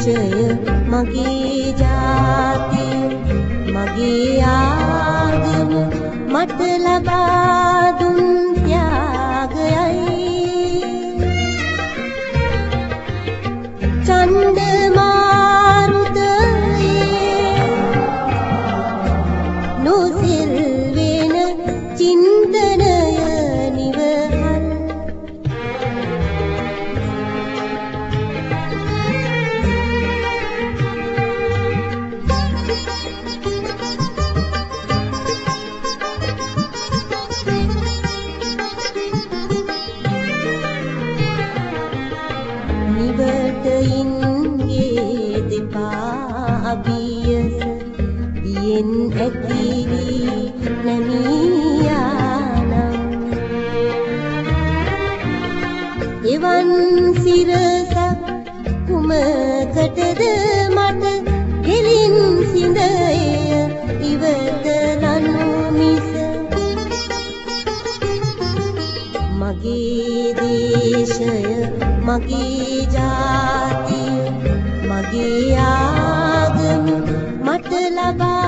श मगी जा मगी याद मतल එවන් සිරසක් කුමකටද මට ගෙලින් සිඳය? ඉවත ලනු මිස මගේ දේශය මගේ ජාතිය මගේ ආගම මට ලබා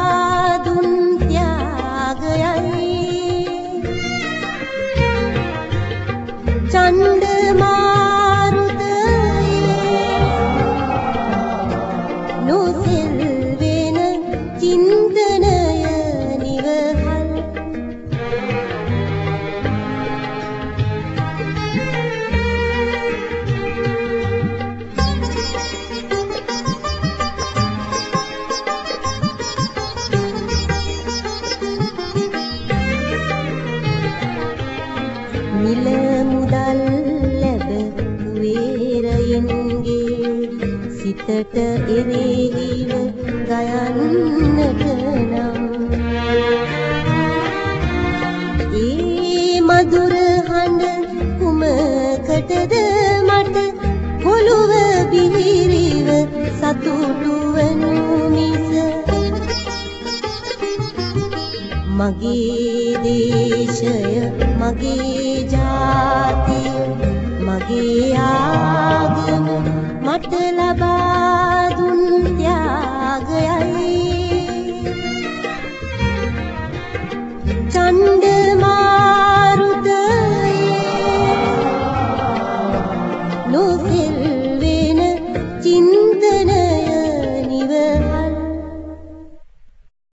සිතට එරෙහිව ගයන්නට නම්. ඒ මధుර හඬ කුමකටද මට කොළුව බිහිරිව සතුටු වනු මිස. මගේ දේශය මගේ ජාතිය මගේ